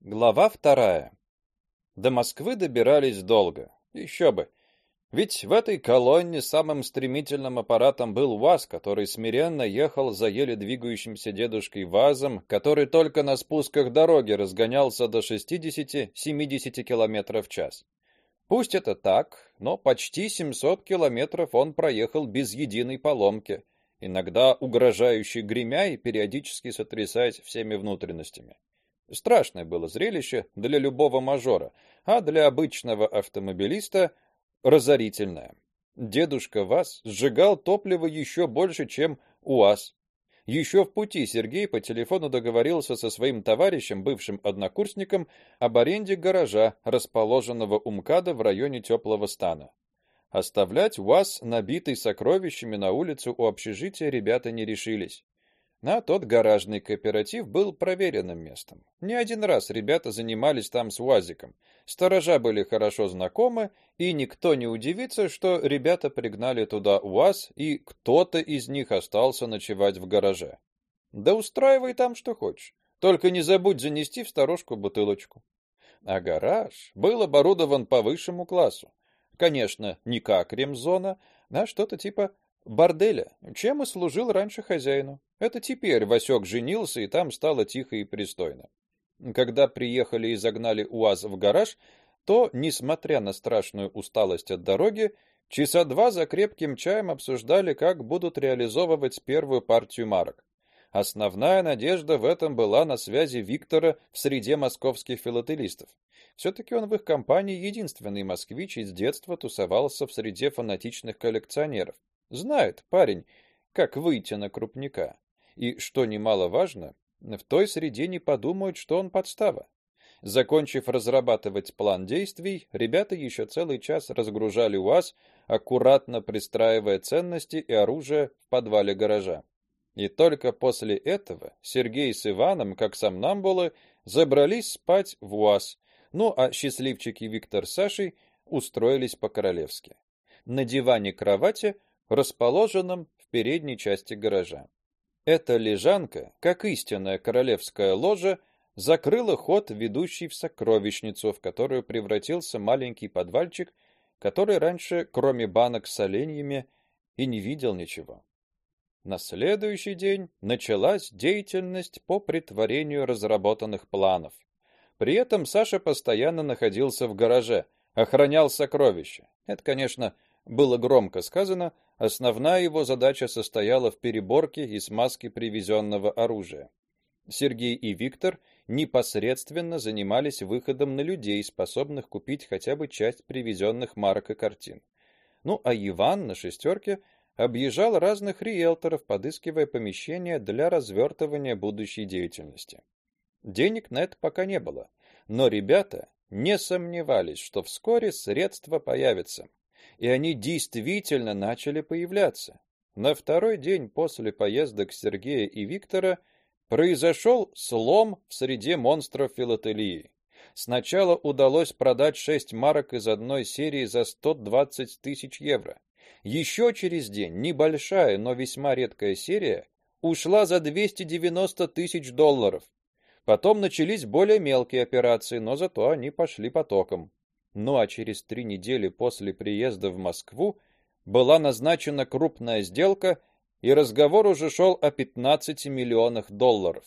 Глава вторая. До Москвы добирались долго. Еще бы. Ведь в этой колонне самым стремительным аппаратом был УАЗ, который смиренно ехал за еле двигающимся дедушкой ВАЗом, который только на спусках дороги разгонялся до 60-70 км в час. Пусть это так, но почти 700 километров он проехал без единой поломки, иногда угрожающе гремя и периодически сотрясаясь всеми внутренностями. Страшное было зрелище для любого мажора, а для обычного автомобилиста разорительное. Дедушка ВАЗ сжигал топливо еще больше, чем УАЗ. Еще в пути Сергей по телефону договорился со своим товарищем, бывшим однокурсником, об аренде гаража, расположенного у МКАДа в районе Теплого стана. Оставлять УАЗ, набитый сокровищами на улицу у общежития, ребята не решились. На тот гаражный кооператив был проверенным местом. Не один раз ребята занимались там с УАЗиком. Сторожа были хорошо знакомы, и никто не удивится, что ребята пригнали туда УАЗ, и кто-то из них остался ночевать в гараже. Да устраивай там что хочешь. Только не забудь занести в сторожку бутылочку. А гараж был оборудован по высшему классу. Конечно, не как ремзона, а что-то типа борделя, чем и служил раньше хозяину. Это теперь Васек женился, и там стало тихо и пристойно. Когда приехали и загнали УАЗ в гараж, то, несмотря на страшную усталость от дороги, часа два за крепким чаем обсуждали, как будут реализовывать первую партию марок. Основная надежда в этом была на связи Виктора в среде московских филателистов. все таки он в их компании единственный москвич из детства тусовался в среде фанатичных коллекционеров. Знает парень, как выйти на крупника. И, что немаловажно, в той среде не подумают, что он подстава. Закончив разрабатывать план действий, ребята еще целый час разгружали УАЗ, аккуратно пристраивая ценности и оружие в подвале гаража. И только после этого Сергей с Иваном, как сомнамбулы, забрались спать в УАЗ. Ну а счастливчики Виктор с Сашей устроились по-королевски. На диване кровати расположенном в передней части гаража. Эта лежанка, как истинная королевская ложа, закрыла ход, ведущий в сокровищницу, в которую превратился маленький подвальчик, который раньше, кроме банок с оленьями, и не видел ничего. На следующий день началась деятельность по притворению разработанных планов. При этом Саша постоянно находился в гараже, охранял сокровища. Это, конечно, было громко сказано, основная его задача состояла в переборке и смазке привезенного оружия. Сергей и Виктор непосредственно занимались выходом на людей, способных купить хотя бы часть привезенных марок и картин. Ну, а Иван на шестерке объезжал разных риэлторов, подыскивая помещения для развертывания будущей деятельности. Денег на это пока не было, но ребята не сомневались, что вскоре средства появятся и они действительно начали появляться. На второй день после поездок Сергея и Виктора произошел слом в среде монстров филателии. Сначала удалось продать шесть марок из одной серии за 120 тысяч евро. Еще через день небольшая, но весьма редкая серия ушла за 290 тысяч долларов. Потом начались более мелкие операции, но зато они пошли потоком. Ну а через три недели после приезда в Москву была назначена крупная сделка, и разговор уже шел о 15 миллионах долларов.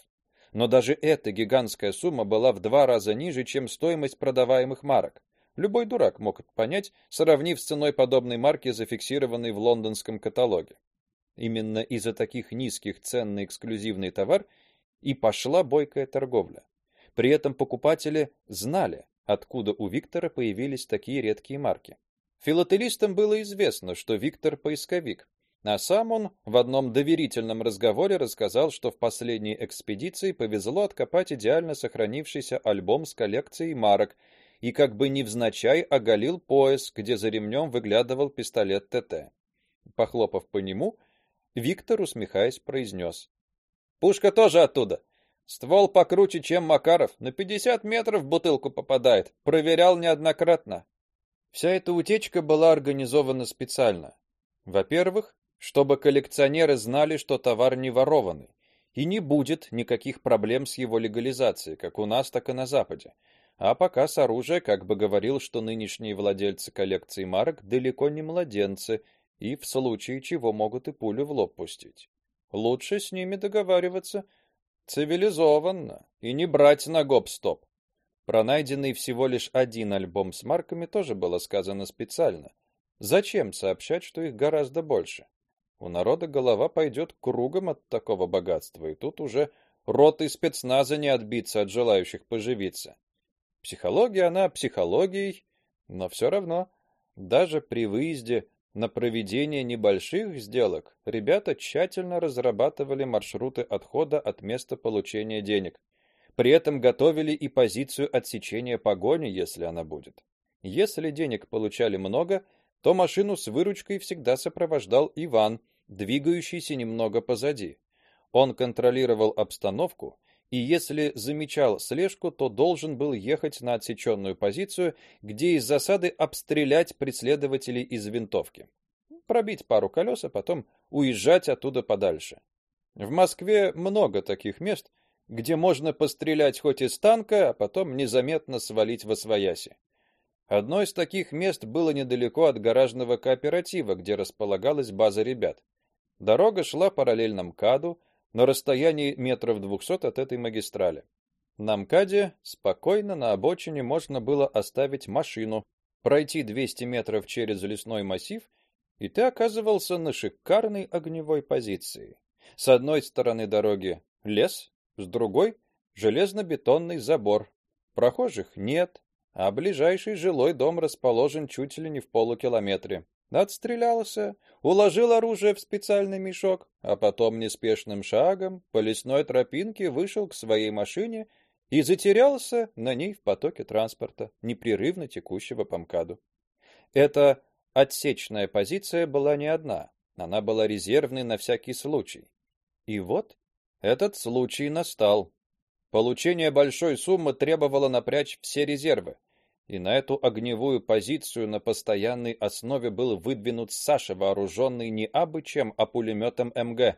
Но даже эта гигантская сумма была в два раза ниже, чем стоимость продаваемых марок. Любой дурак мог это понять, сравнив с ценой подобной марки, зафиксированной в лондонском каталоге. Именно из-за таких низких цен на эксклюзивный товар и пошла бойкая торговля. При этом покупатели знали, откуда у Виктора появились такие редкие марки. Филателистам было известно, что Виктор поисковик, а сам он в одном доверительном разговоре рассказал, что в последней экспедиции повезло откопать идеально сохранившийся альбом с коллекцией марок и как бы невзначай оголил пояс, где за ремнем выглядывал пистолет ТТ. Похлопав по нему, Виктор, усмехаясь, произнес. «Пушка тоже оттуда. Ствол покруче, чем Макаров, на 50 метров в бутылку попадает. Проверял неоднократно. Вся эта утечка была организована специально. Во-первых, чтобы коллекционеры знали, что товар не ворованный, и не будет никаких проблем с его легализацией, как у нас, так и на западе. А пока с оружия, как бы говорил, что нынешние владельцы коллекции марок далеко не младенцы и в случае чего могут и пулю в лоб пустить. Лучше с ними договариваться цивилизованно и не брать на гоп-стоп. Про найденный всего лишь один альбом с марками тоже было сказано специально. Зачем сообщать, что их гораздо больше? У народа голова пойдет кругом от такого богатства, и тут уже роты спецназа не отбиться от желающих поживиться. Психология она психологией, но все равно даже при выезде на проведение небольших сделок ребята тщательно разрабатывали маршруты отхода от места получения денег. При этом готовили и позицию отсечения погони, если она будет. Если денег получали много, то машину с выручкой всегда сопровождал Иван, двигающийся немного позади. Он контролировал обстановку, и если замечал слежку, то должен был ехать на отсеченную позицию, где из засады обстрелять преследователей из винтовки. Пробить пару колес, а потом уезжать оттуда подальше. В Москве много таких мест, где можно пострелять хоть из танка, а потом незаметно свалить во свояси. Одно из таких мест было недалеко от гаражного кооператива, где располагалась база ребят. Дорога шла параллельно МКАДу на расстоянии метров двухсот от этой магистрали. На МКАДе спокойно на обочине можно было оставить машину, пройти 200 метров через лесной массив, и ты оказывался на шикарной огневой позиции. С одной стороны дороги лес, с другой железно-бетонный забор. Прохожих нет, а ближайший жилой дом расположен чуть ли не в полукилометре. Отстрелялся, уложил оружие в специальный мешок, а потом неспешным шагом по лесной тропинке вышел к своей машине и затерялся на ней в потоке транспорта, непрерывно текущего по МКАДу. Эта отсечная позиция была не одна, она была резервной на всякий случай. И вот этот случай настал. Получение большой суммы требовало напрячь все резервы и на эту огневую позицию на постоянной основе был выдвинут Саша, вооруженный не абы чем, а пулеметом МГ.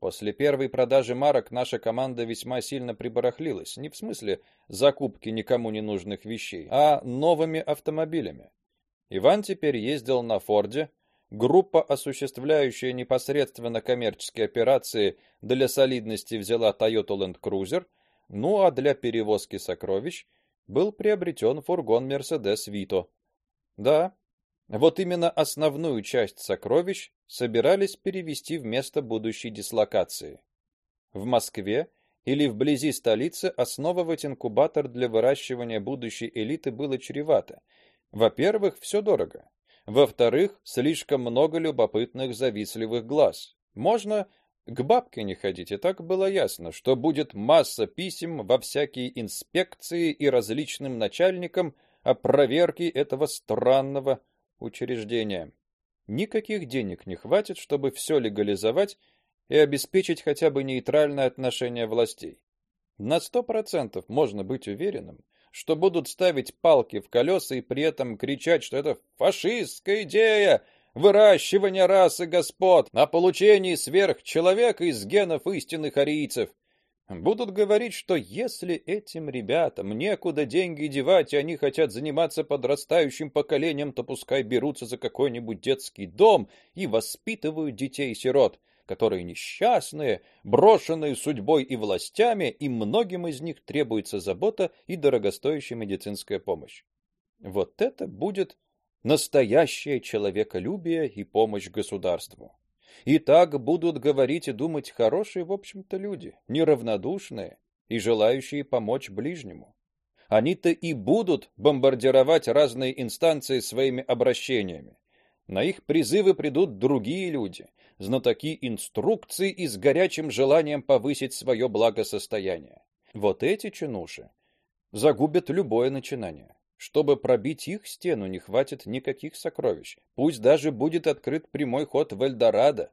После первой продажи марок наша команда весьма сильно прибарахлилась, не в смысле закупки никому не нужных вещей, а новыми автомобилями. Иван теперь ездил на Форде, группа, осуществляющая непосредственно коммерческие операции, для солидности взяла Toyota Land Cruiser, ну а для перевозки сокровищ был приобретен фургон Mercedes Vito. Да, вот именно основную часть сокровищ собирались перевести в место будущей дислокации. В Москве или вблизи столицы основывать инкубатор для выращивания будущей элиты было чревато. Во-первых, все дорого. Во-вторых, слишком много любопытных завистливых глаз. Можно к бабке не ходить, и так было ясно, что будет масса писем во всякие инспекции и различным начальникам о проверке этого странного учреждения. Никаких денег не хватит, чтобы все легализовать и обеспечить хотя бы нейтральное отношение властей. На сто процентов можно быть уверенным, что будут ставить палки в колеса и при этом кричать, что это фашистская идея, выращивания расы господ, на получении сверхчеловека из генов истинных арийцев. Будут говорить, что если этим ребятам некуда деньги девать, и они хотят заниматься подрастающим поколением, то пускай берутся за какой-нибудь детский дом и воспитывают детей-сирот, которые несчастные, брошенные судьбой и властями, и многим из них требуется забота и дорогостоящая медицинская помощь. Вот это будет настоящее человеколюбие и помощь государству. И так будут говорить и думать хорошие, в общем-то, люди, неравнодушные и желающие помочь ближнему. Они-то и будут бомбардировать разные инстанции своими обращениями. На их призывы придут другие люди, знатоки инструкций и с горячим желанием повысить свое благосостояние. Вот эти чинуши загубят любое начинание. Чтобы пробить их стену, не хватит никаких сокровищ. Пусть даже будет открыт прямой ход в Эльдорадо.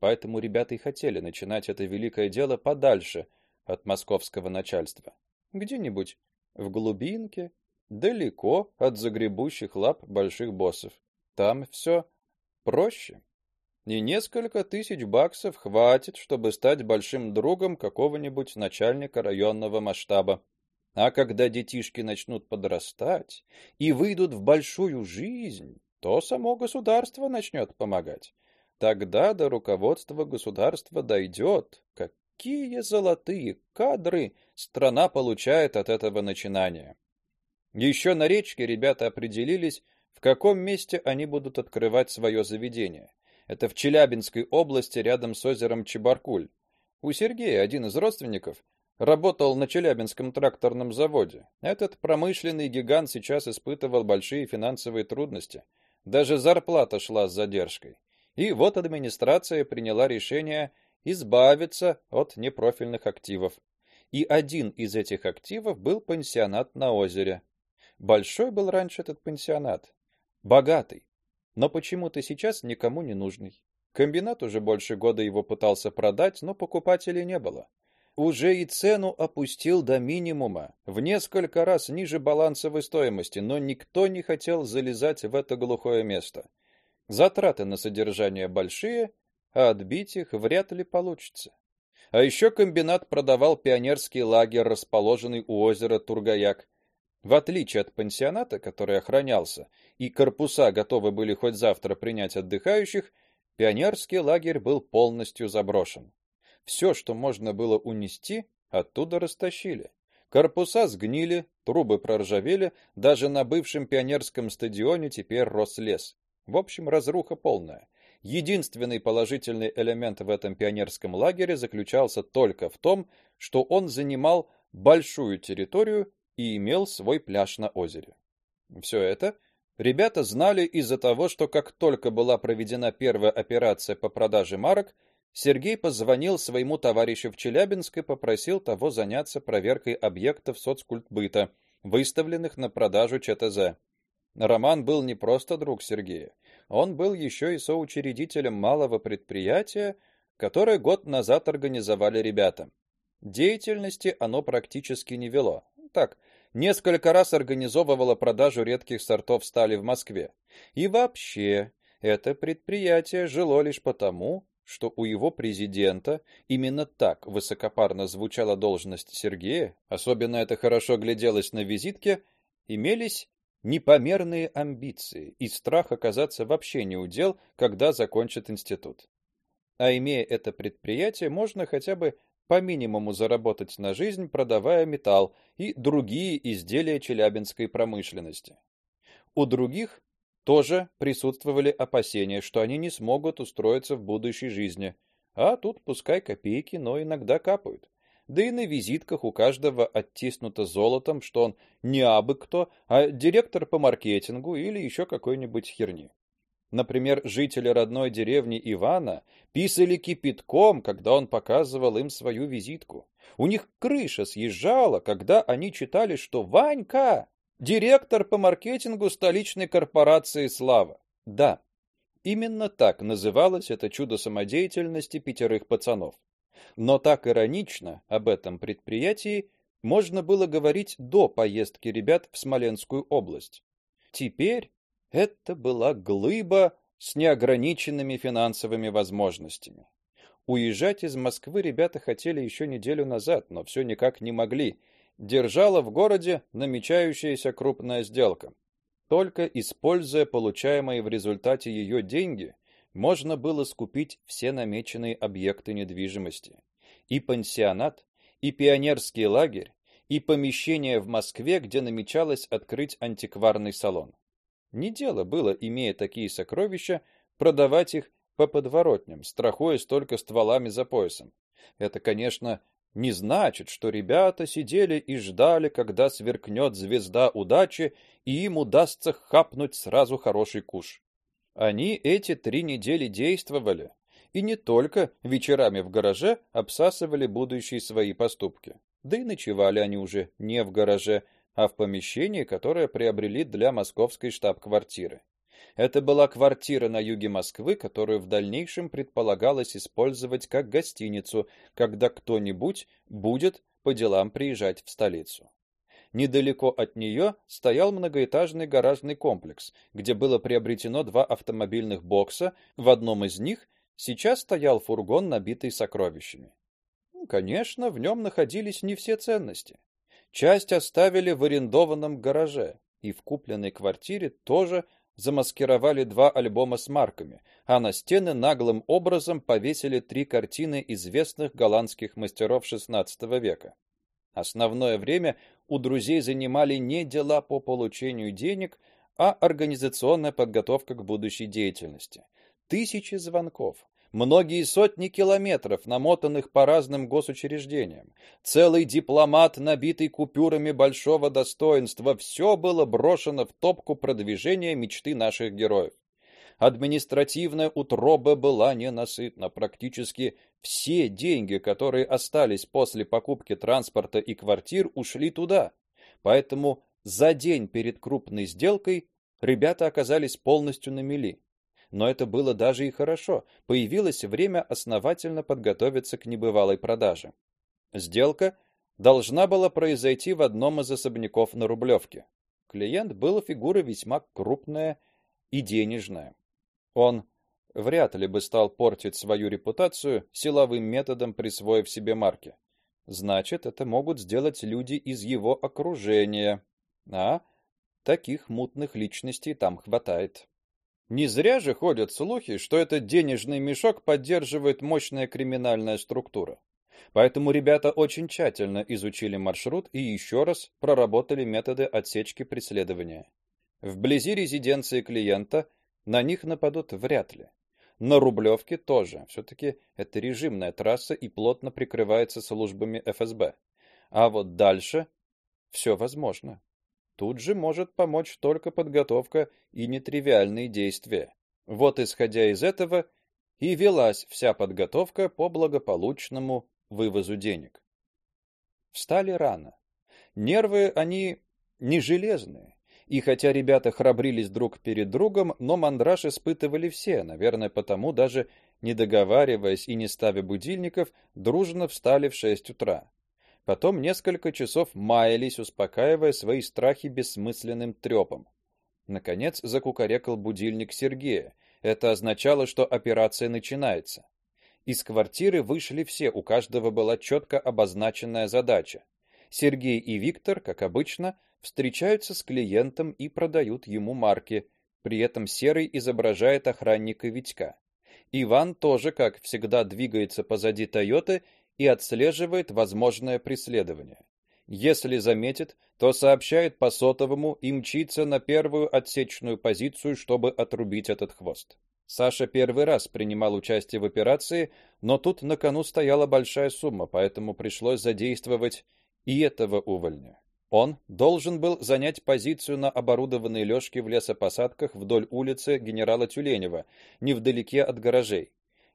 Поэтому ребята и хотели начинать это великое дело подальше от московского начальства. Где-нибудь в глубинке, далеко от загребущих лап больших боссов. Там все проще. И несколько тысяч баксов хватит, чтобы стать большим другом какого-нибудь начальника районного масштаба. А когда детишки начнут подрастать и выйдут в большую жизнь, то само государство начнет помогать. Тогда до руководства государства дойдет, какие золотые кадры страна получает от этого начинания. Еще на речке ребята определились, в каком месте они будут открывать свое заведение. Это в Челябинской области, рядом с озером Чебаркуль. У Сергея, один из родственников, работал на Челябинском тракторном заводе. Этот промышленный гигант сейчас испытывал большие финансовые трудности. Даже зарплата шла с задержкой. И вот администрация приняла решение избавиться от непрофильных активов. И один из этих активов был пансионат на озере. Большой был раньше этот пансионат, богатый, но почему-то сейчас никому не нужный. Комбинат уже больше года его пытался продать, но покупателей не было. Уже и цену опустил до минимума, в несколько раз ниже балансовой стоимости, но никто не хотел залезать в это глухое место. Затраты на содержание большие, а отбить их вряд ли получится. А еще комбинат продавал пионерский лагерь, расположенный у озера Тургаяк. В отличие от пансионата, который охранялся, и корпуса готовы были хоть завтра принять отдыхающих, пионерский лагерь был полностью заброшен. Все, что можно было унести, оттуда растащили. Корпуса сгнили, трубы проржавели, даже на бывшем пионерском стадионе теперь рос лес. В общем, разруха полная. Единственный положительный элемент в этом пионерском лагере заключался только в том, что он занимал большую территорию и имел свой пляж на озере. Все это ребята знали из-за того, что как только была проведена первая операция по продаже марок, Сергей позвонил своему товарищу в Челябинск и попросил того заняться проверкой объектов соцкультбыта, выставленных на продажу ЧТЗ. Роман был не просто друг Сергея, он был еще и соучредителем малого предприятия, которое год назад организовали ребята. Деятельности оно практически не вело. Так, несколько раз организовывало продажу редких сортов стали в Москве. И вообще, это предприятие жило лишь потому, что у его президента именно так высокопарно звучала должность Сергея, особенно это хорошо гляделось на визитке, имелись непомерные амбиции и страх оказаться вообще не удел, когда закончит институт. А имея это предприятие, можно хотя бы по минимуму заработать на жизнь, продавая металл и другие изделия челябинской промышленности. У других тоже присутствовали опасения, что они не смогут устроиться в будущей жизни. А тут пускай копейки, но иногда капают да и на визитках у каждого оттиснуто золотом, что он не абы кто, а директор по маркетингу или еще какой-нибудь херни. Например, жители родной деревни Ивана писали кипятком, когда он показывал им свою визитку. У них крыша съезжала, когда они читали, что Ванька директор по маркетингу столичной корпорации Слава. Да, именно так называлось это чудо самодеятельности пятерых пацанов. Но так иронично об этом предприятии можно было говорить до поездки ребят в Смоленскую область. Теперь это была глыба с неограниченными финансовыми возможностями. Уезжать из Москвы ребята хотели еще неделю назад, но все никак не могли. Держала в городе намечающаяся крупная сделка. Только используя получаемые в результате ее деньги, можно было скупить все намеченные объекты недвижимости: и пансионат, и пионерский лагерь, и помещение в Москве, где намечалось открыть антикварный салон. Не дело было, имея такие сокровища, продавать их по подворотням, страхуясь только стволами за поясом. Это, конечно, не значит, что ребята сидели и ждали, когда сверкнет звезда удачи, и им удастся хапнуть сразу хороший куш. Они эти три недели действовали, и не только вечерами в гараже обсасывали будущие свои поступки. Да и ночевали они уже не в гараже, а в помещении, которое приобрели для московской штаб-квартиры. Это была квартира на юге Москвы, которую в дальнейшем предполагалось использовать как гостиницу, когда кто-нибудь будет по делам приезжать в столицу. Недалеко от нее стоял многоэтажный гаражный комплекс, где было приобретено два автомобильных бокса. В одном из них сейчас стоял фургон, набитый сокровищами. Ну, конечно, в нем находились не все ценности. Часть оставили в арендованном гараже, и в купленной квартире тоже замаскировали два альбома с марками, а на стены наглым образом повесили три картины известных голландских мастеров XVI века. Основное время у друзей занимали не дела по получению денег, а организационная подготовка к будущей деятельности. Тысячи звонков, многие сотни километров, намотанных по разным госучреждениям, целый дипломат, набитый купюрами большого достоинства, все было брошено в топку продвижения мечты наших героев. Административная утроба была ненасытна, практически все деньги, которые остались после покупки транспорта и квартир, ушли туда. Поэтому за день перед крупной сделкой ребята оказались полностью на мели. Но это было даже и хорошо. Появилось время основательно подготовиться к небывалой продаже. Сделка должна была произойти в одном из особняков на Рублевке. Клиент был фигура весьма крупная и денежная. Он вряд ли бы стал портить свою репутацию силовым методом, присвоив себе марки. Значит, это могут сделать люди из его окружения. А таких мутных личностей там хватает. Не зря же ходят слухи, что этот денежный мешок поддерживает мощная криминальная структура. Поэтому ребята очень тщательно изучили маршрут и еще раз проработали методы отсечки преследования. Вблизи резиденции клиента на них нападут вряд ли. На Рублевке тоже. все таки это режимная трасса и плотно прикрывается службами ФСБ. А вот дальше все возможно. Тут же может помочь только подготовка и нетривиальные действия. Вот исходя из этого и велась вся подготовка по благополучному вывозу денег. Встали рано. Нервы они не железные. И хотя ребята храбрились друг перед другом, но мандраж испытывали все, наверное, потому даже не договариваясь и не ставя будильников, дружно встали в шесть утра. Потом несколько часов маялись, успокаивая свои страхи бессмысленным трепом. Наконец закукарекал будильник Сергея. Это означало, что операция начинается. Из квартиры вышли все, у каждого была четко обозначенная задача. Сергей и Виктор, как обычно, встречаются с клиентом и продают ему марки. При этом Серый изображает охранника Витька. Иван тоже, как всегда, двигается позади Тойоты и отслеживает возможное преследование. Если заметит, то сообщает по сотовому и мчится на первую отсечную позицию, чтобы отрубить этот хвост. Саша первый раз принимал участие в операции, но тут на кону стояла большая сумма, поэтому пришлось задействовать и этого увольня. Он должен был занять позицию на оборудованной лёжке в лесопосадках вдоль улицы генерала Тюленева, невдалеке от гаражей.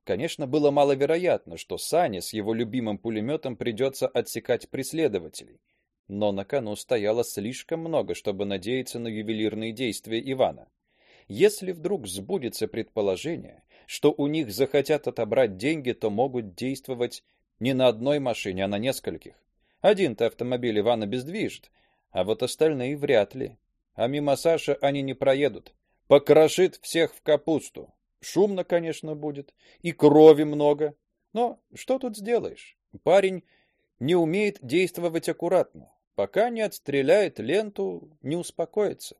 Конечно, было маловероятно, что Сане с его любимым пулеметом придется отсекать преследователей, но на кону стояло слишком много, чтобы надеяться на ювелирные действия Ивана. Если вдруг сбудется предположение, что у них захотят отобрать деньги, то могут действовать не на одной машине, а на нескольких. Один-то автомобиль Ивана бездвижит, а вот остальные вряд ли. А мимо Саши они не проедут. Покрошит всех в капусту. Шумно, конечно, будет, и крови много. Но что тут сделаешь? Парень не умеет действовать аккуратно. Пока не отстреляет ленту, не успокоится.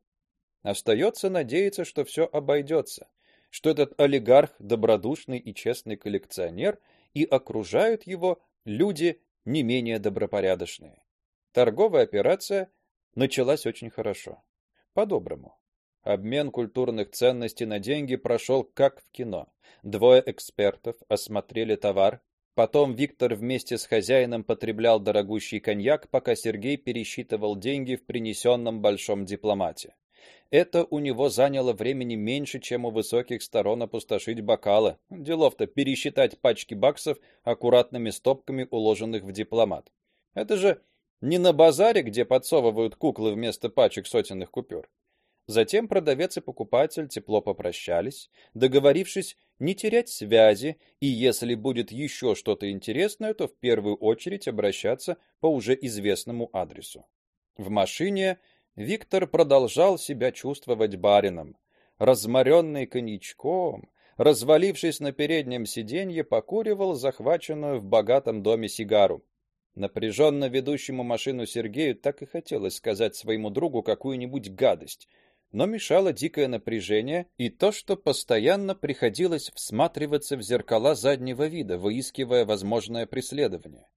Остается надеяться, что все обойдется, что этот олигарх добродушный и честный коллекционер, и окружают его люди не менее добропорядочные. Торговая операция началась очень хорошо. По-доброму. Обмен культурных ценностей на деньги прошел как в кино. Двое экспертов осмотрели товар, потом Виктор вместе с хозяином потреблял дорогущий коньяк, пока Сергей пересчитывал деньги в принесенном большом дипломате. Это у него заняло времени меньше, чем у высоких сторон опустошить бокалы. Делов-то пересчитать пачки баксов аккуратными стопками, уложенных в дипломат. Это же не на базаре, где подсовывают куклы вместо пачек сотенных купюр. Затем продавец и покупатель тепло попрощались, договорившись не терять связи, и если будет еще что-то интересное, то в первую очередь обращаться по уже известному адресу. В машине Виктор продолжал себя чувствовать барином. Разморенный коньячком, развалившись на переднем сиденье, покуривал захваченную в богатом доме сигару. Напряженно ведущему машину Сергею так и хотелось сказать своему другу какую-нибудь гадость, но мешало дикое напряжение и то, что постоянно приходилось всматриваться в зеркала заднего вида, выискивая возможное преследование.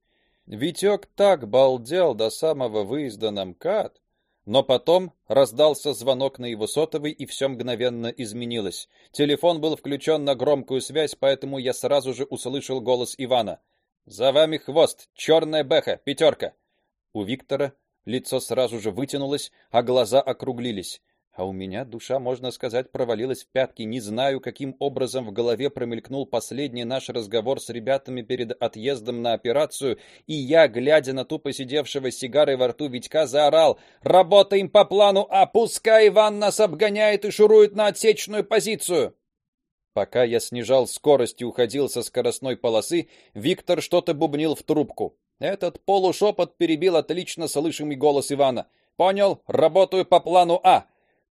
Витек так балдел до самого выезда на МКАД, но потом раздался звонок на его сотовый, и все мгновенно изменилось. Телефон был включен на громкую связь, поэтому я сразу же услышал голос Ивана. За вами хвост, черная бэха, пятерка!» У Виктора лицо сразу же вытянулось, а глаза округлились. А у меня душа, можно сказать, провалилась в пятки. Не знаю, каким образом в голове промелькнул последний наш разговор с ребятами перед отъездом на операцию, и я, глядя на тупо сидевшего с сигарой во рту Витька, заорал: "Работаем по плану, а пускай Иван нас обгоняет и шурует на отсечную позицию!" Пока я снижал скорость и уходил со скоростной полосы, Виктор что-то бубнил в трубку. Этот полушепот перебил отлично слышимый голос Ивана. Понял, работаю по плану А.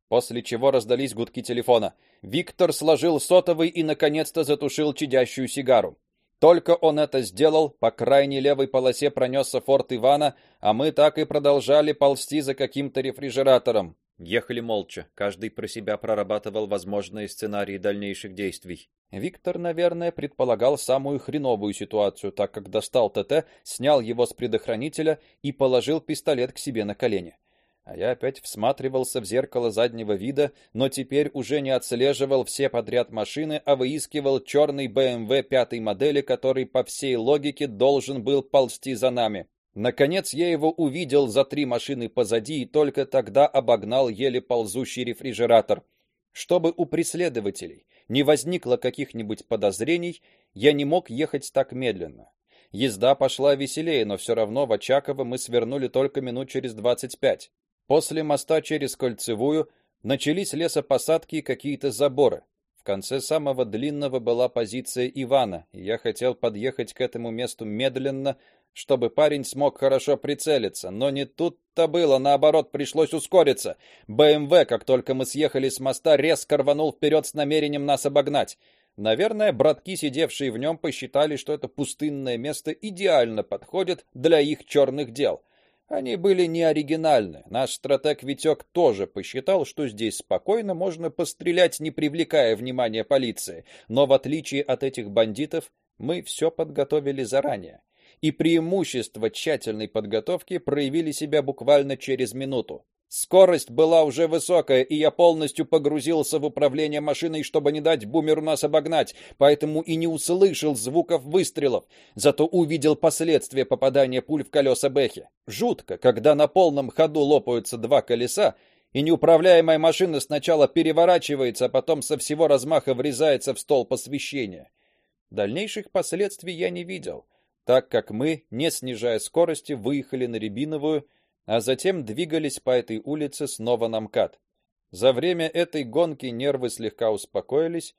После чего раздались гудки телефона. Виктор сложил сотовый и наконец-то затушил чадящую сигару. Только он это сделал, по крайней левой полосе пронесся форт Ивана, а мы так и продолжали ползти за каким-то рефрижератором. Ехали молча, каждый про себя прорабатывал возможные сценарии дальнейших действий. Виктор, наверное, предполагал самую хреновую ситуацию, так как достал ТТ, снял его с предохранителя и положил пистолет к себе на колени. А я опять всматривался в зеркало заднего вида, но теперь уже не отслеживал все подряд машины, а выискивал черный BMW пятой модели, который по всей логике должен был ползти за нами. Наконец я его увидел за три машины позади и только тогда обогнал еле ползущий рефрижератор. Чтобы у преследователей не возникло каких-нибудь подозрений, я не мог ехать так медленно. Езда пошла веселее, но все равно в Очаково мы свернули только минут через двадцать пять. После моста через Кольцевую начались лесопосадки и какие-то заборы. В конце самого длинного была позиция Ивана, и я хотел подъехать к этому месту медленно, чтобы парень смог хорошо прицелиться, но не тут-то было, наоборот, пришлось ускориться. БМВ, как только мы съехали с моста, резко рванул вперед с намерением нас обогнать. Наверное, братки, сидевшие в нем, посчитали, что это пустынное место идеально подходит для их черных дел. Они были не оригинальны. Наш стратег Витек тоже посчитал, что здесь спокойно можно пострелять, не привлекая внимания полиции. Но в отличие от этих бандитов, мы все подготовили заранее. И преимущества тщательной подготовки проявили себя буквально через минуту. Скорость была уже высокая, и я полностью погрузился в управление машиной, чтобы не дать бумеру нас обогнать, поэтому и не услышал звуков выстрелов, зато увидел последствия попадания пуль в колеса Бэхи. Жутко, когда на полном ходу лопаются два колеса, и неуправляемая машина сначала переворачивается, а потом со всего размаха врезается в столб освещения. Дальнейших последствий я не видел, так как мы, не снижая скорости, выехали на Рябиновую, а затем двигались по этой улице снова на МКАД. За время этой гонки нервы слегка успокоились,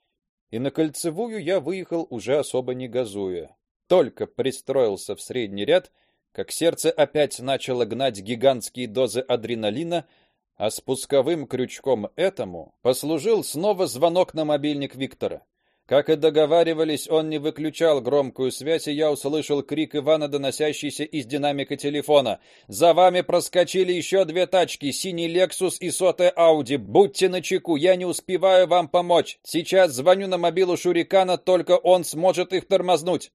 и на кольцевую я выехал уже особо не газуя. Только пристроился в средний ряд, как сердце опять начало гнать гигантские дозы адреналина, а спусковым крючком этому послужил снова звонок на мобильник Виктора. Как и договаривались, он не выключал громкую связь, и я услышал крик Ивана, доносящийся из динамика телефона. «За вами проскочили еще две тачки, синий Lexus и сотая Audi. Будьте начеку, я не успеваю вам помочь. Сейчас звоню на мобилу Шурикана, только он сможет их тормознуть».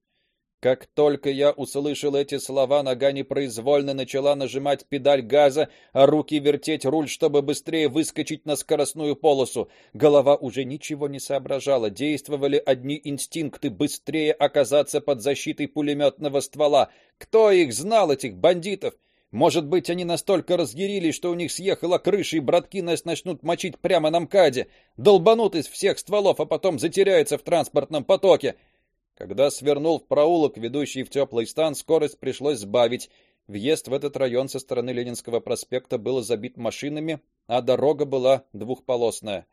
Как только я услышал эти слова, нога непроизвольно начала нажимать педаль газа, а руки вертеть руль, чтобы быстрее выскочить на скоростную полосу. Голова уже ничего не соображала, действовали одни инстинкты быстрее оказаться под защитой пулеметного ствола. Кто их знал этих бандитов? Может быть, они настолько разъярились, что у них съехала крыша, и братки нас начнут мочить прямо на МКАДе, долбанут из всех стволов, а потом затеряются в транспортном потоке. Когда свернул в проулок, ведущий в теплый стан, скорость пришлось сбавить. Въезд в этот район со стороны Ленинского проспекта был забит машинами, а дорога была двухполосная.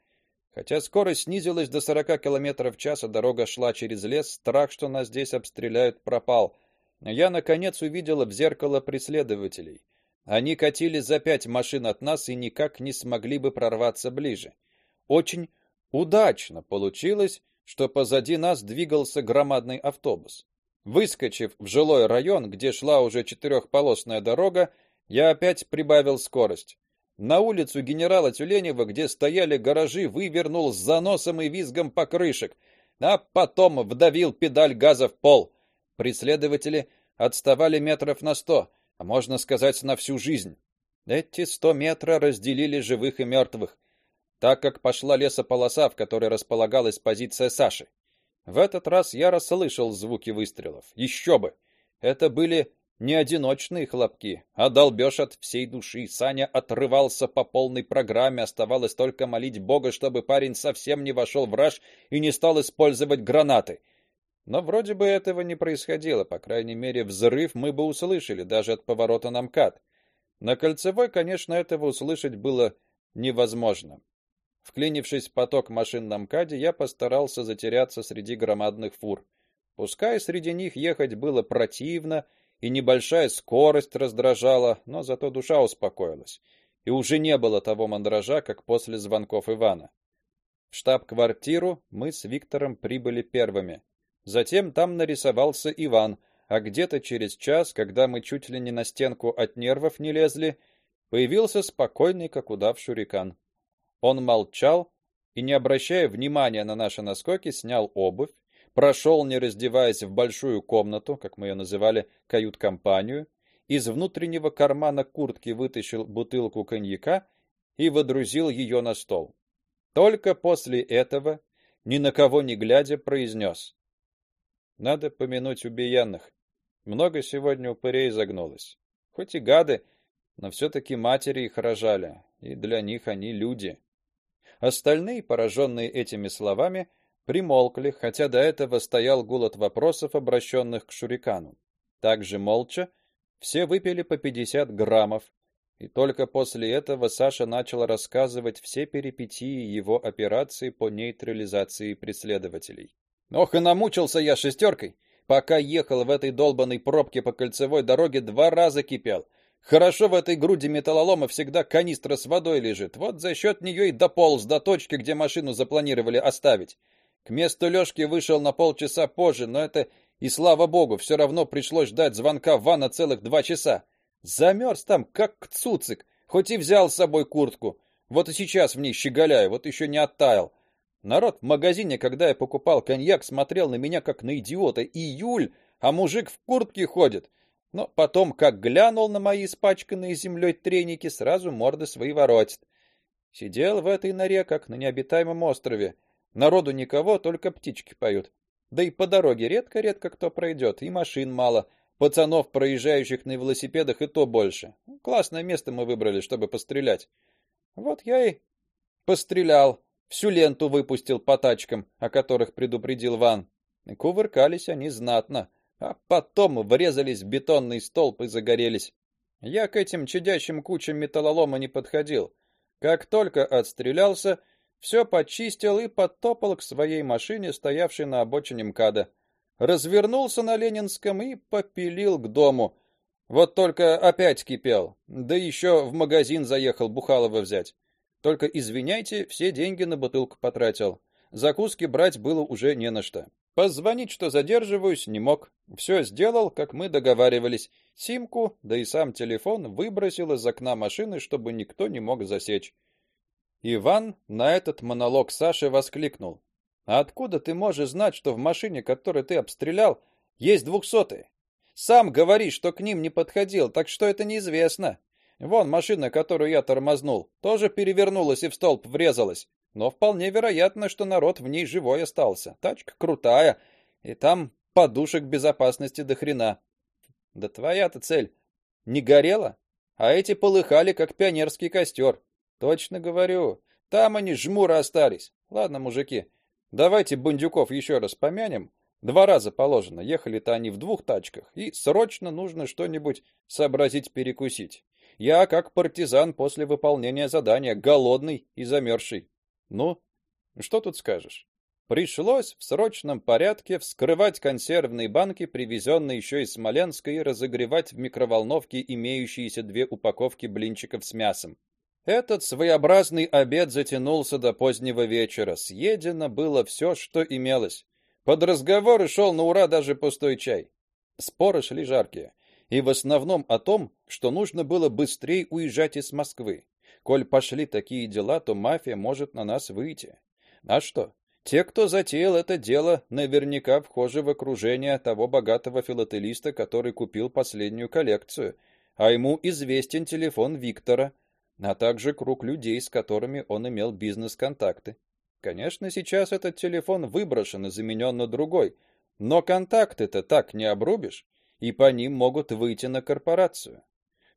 Хотя скорость снизилась до 40 км в час, а дорога шла через лес, страх, что нас здесь обстреляют, пропал. Я наконец увидела в зеркало преследователей. Они катили за пять машин от нас и никак не смогли бы прорваться ближе. Очень удачно получилось, что позади нас двигался громадный автобус. Выскочив в жилой район, где шла уже четырехполосная дорога, я опять прибавил скорость. На улицу генерала Тюленева, где стояли гаражи, вывернул с заносом и визгом покрышек, а потом вдавил педаль газа в пол. Преследователи отставали метров на сто, а можно сказать, на всю жизнь. Эти сто метров разделили живых и мертвых, так как пошла лесополоса, в которой располагалась позиция Саши. В этот раз я расслышал звуки выстрелов. Еще бы. Это были не одиночные хлопки, а долбеж от всей души. Саня отрывался по полной программе, оставалось только молить Бога, чтобы парень совсем не вошел в раж и не стал использовать гранаты. Но вроде бы этого не происходило, по крайней мере, взрыв мы бы услышали даже от поворота на МКАД. На кольцевой, конечно, этого услышать было невозможно. Вклинившись в поток машин на МКАДе, я постарался затеряться среди громадных фур. Пускай среди них ехать было противно, и небольшая скорость раздражала, но зато душа успокоилась. И уже не было того мандража, как после звонков Ивана. В штаб-квартиру мы с Виктором прибыли первыми. Затем там нарисовался Иван, а где-то через час, когда мы чуть ли не на стенку от нервов не лезли, появился спокойный, как удав шурикан. Он молчал и, не обращая внимания на наши наскоки, снял обувь, прошел, не раздеваясь, в большую комнату, как мы ее называли, кают-компанию, из внутреннего кармана куртки вытащил бутылку коньяка и водрузил ее на стол. Только после этого, ни на кого не глядя, произнес. Надо помянуть убиенных. Много сегодня упырей загнулось. Хоть и гады, но все таки матери их рожали, и для них они люди. Остальные, пораженные этими словами, примолкли, хотя до этого стоял гул от вопросов, обращенных к Шурикану. Также молча все выпили по 50 граммов, и только после этого Саша начал рассказывать все перипетии его операции по нейтрализации преследователей. Ох, и намучился я шестеркой, пока ехал в этой долбанной пробке по кольцевой дороге, два раза кипел. Хорошо в этой груди металлолома всегда канистра с водой лежит. Вот за счет нее и дополз до точки, где машину запланировали оставить. К месту Лёшки вышел на полчаса позже, но это и слава богу, все равно пришлось ждать звонка Вана целых два часа. Замерз там как цуцик, хоть и взял с собой куртку. Вот и сейчас в ней щеголяю, вот еще не оттаял. Народ в магазине, когда я покупал коньяк, смотрел на меня как на идиота. Июль, а мужик в куртке ходит. Но потом, как глянул на мои испачканные землей треники, сразу морды свои воротит. Сидел в этой норе, как на необитаемом острове. Народу никого, только птички поют. Да и по дороге редко-редко кто пройдет, и машин мало. Пацанов, проезжающих на велосипедах, и то больше. Классное место мы выбрали, чтобы пострелять. Вот я и пострелял. Всю ленту выпустил по тачкам, о которых предупредил Ван. Кувыркались они знатно а потом врезались в бетонный столб и загорелись. Я к этим чудящим кучам металлолома не подходил. Как только отстрелялся, все почистил и подтопал к своей машине, стоявшей на обочине МКАДа. Развернулся на Ленинском и попилил к дому. Вот только опять кипел. Да еще в магазин заехал Бухалова взять. Только извиняйте, все деньги на бутылку потратил. Закуски брать было уже не на что. Позвонить, что задерживаюсь, не мог. Все сделал, как мы договаривались. Симку, да и сам телефон выбросил из окна машины, чтобы никто не мог засечь. Иван на этот монолог Саши воскликнул: "А откуда ты можешь знать, что в машине, которую ты обстрелял, есть двухсотые? Сам говоришь, что к ним не подходил, так что это неизвестно. Вон машина, которую я тормознул, тоже перевернулась и в столб врезалась. Но вполне вероятно, что народ в ней живой остался. Тачка крутая, и там подушек безопасности до хрена. Да твоя-то цель не горела, а эти полыхали как пионерский костер. Точно говорю, там они жмуры остались. Ладно, мужики, давайте бандюков еще раз помянем. Два раза положено. Ехали-то они в двух тачках, и срочно нужно что-нибудь сообразить перекусить. Я, как партизан после выполнения задания, голодный и замерзший. Ну, что тут скажешь? Пришлось в срочном порядке вскрывать консервные банки, привезенные еще из Смоленска, и разогревать в микроволновке имеющиеся две упаковки блинчиков с мясом. Этот своеобразный обед затянулся до позднего вечера. Съедено было все, что имелось. Под разговоры шел на ура даже пустой чай. Споры шли жаркие, и в основном о том, что нужно было быстрее уезжать из Москвы. Коль пошли такие дела, то мафия может на нас выйти. А что? Те, кто затеял это дело, наверняка вхожи в окружение того богатого филателиста, который купил последнюю коллекцию, а ему известен телефон Виктора, а также круг людей, с которыми он имел бизнес-контакты. Конечно, сейчас этот телефон выброшен и заменен на другой, но контакты-то так не обрубишь, и по ним могут выйти на корпорацию.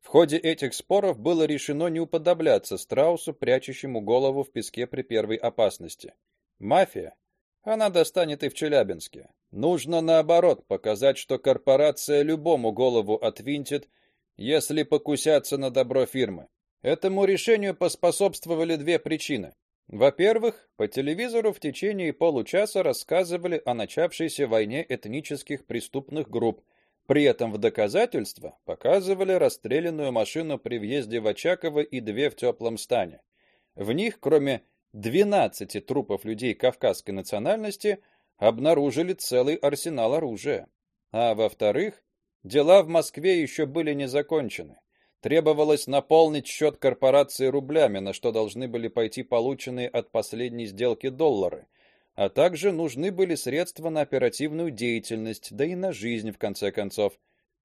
В ходе этих споров было решено не уподобляться страусу, прячущему голову в песке при первой опасности. Мафия, она достанет и в Челябинске. Нужно наоборот показать, что корпорация любому голову отвинтит, если покусятся на добро фирмы. Этому решению поспособствовали две причины. Во-первых, по телевизору в течение получаса рассказывали о начавшейся войне этнических преступных групп. При этом в доказательство показывали расстрелянную машину при въезде в Очаково и две в теплом стане. В них, кроме 12 трупов людей кавказской национальности обнаружили целый арсенал оружия. А во-вторых, дела в Москве еще были не закончены. Требовалось наполнить счет корпорации рублями, на что должны были пойти полученные от последней сделки доллары, а также нужны были средства на оперативную деятельность, да и на жизнь в конце концов.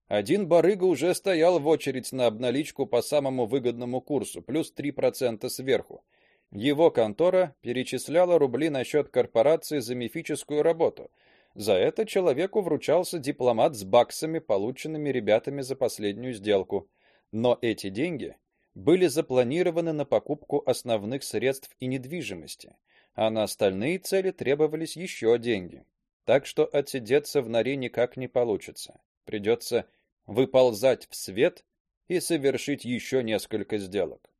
Один барыга уже стоял в очередь на обналичку по самому выгодному курсу, плюс 3% сверху. Его контора перечисляла рубли на счет корпорации за мифическую работу. За это человеку вручался дипломат с баксами, полученными ребятами за последнюю сделку. Но эти деньги были запланированы на покупку основных средств и недвижимости, а на остальные цели требовались еще деньги. Так что отсидеться в норе никак не получится. Придется выползать в свет и совершить еще несколько сделок.